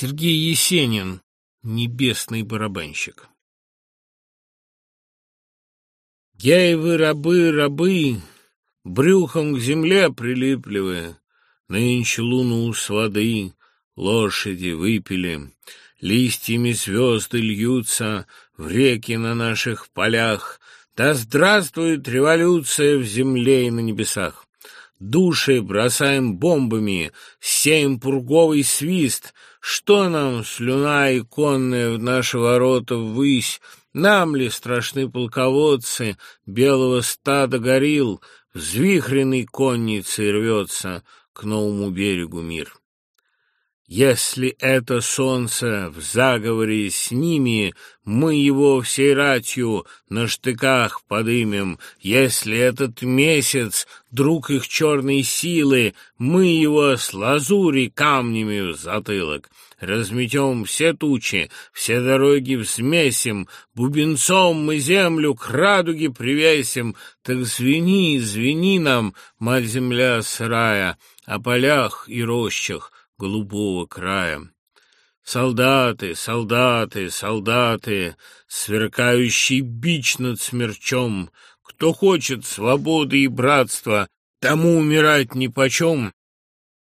Сергей Есенин, небесный барабанщик. Я и вы, рабы, рабы, брюхом к земле прилипливы, Нынче луну с воды лошади выпили, Листьями звезды льются в реки на наших полях, Да здравствует революция в земле и на небесах! Души бросаем бомбами, сеем пурговый свист. Что нам, слюна иконная в наши ворота ввысь? Нам ли страшны полководцы белого стада горил? Взвихренный конницей рвется к новому берегу мир. Если это солнце в заговоре с ними, мы его всей ратью на штыках подымем. Если этот месяц — друг их черной силы, мы его с лазури камнями в затылок. Разметем все тучи, все дороги взмесим, бубенцом мы землю к радуге привесим. Так звени, звени нам, мать-земля сырая, о полях и рощах, голубого края. Солдаты, солдаты, солдаты, сверкающий бич над смерчом, кто хочет свободы и братства, тому умирать нипочем.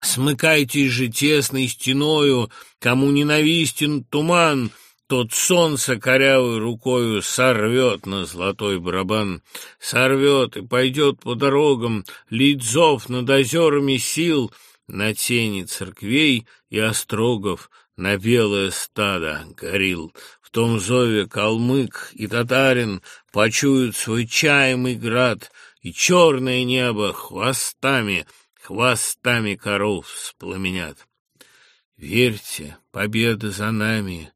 Смыкайтесь же тесной стеною, кому ненавистен туман, тот солнце корявой рукою сорвет на золотой барабан, сорвет и пойдет по дорогам, лить зов над озерами сил — на тени церквей и острогов, на белое стадо горил. В том зове калмык и татарин почуют свой чаемый град, и черное небо хвостами, хвостами коров спламенят. Верьте, победа за нами,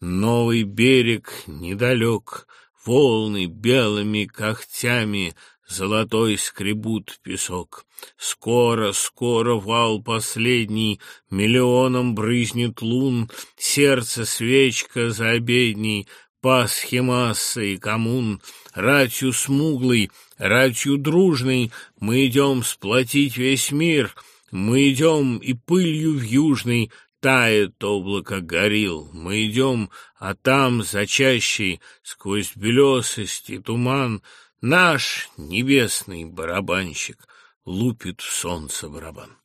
новый берег недалек, волны белыми когтями золотой скребут песок. Скоро, скоро вал последний, миллионом брызнет лун, сердце свечка за обедней, Пасхи массы и коммун, ратью смуглый, ратью дружный, мы идем сплотить весь мир, мы идем и пылью в южный тает облако горил, мы идем, а там, за чащей, сквозь белесость и туман, Наш небесный барабанщик лупит в солнце барабан.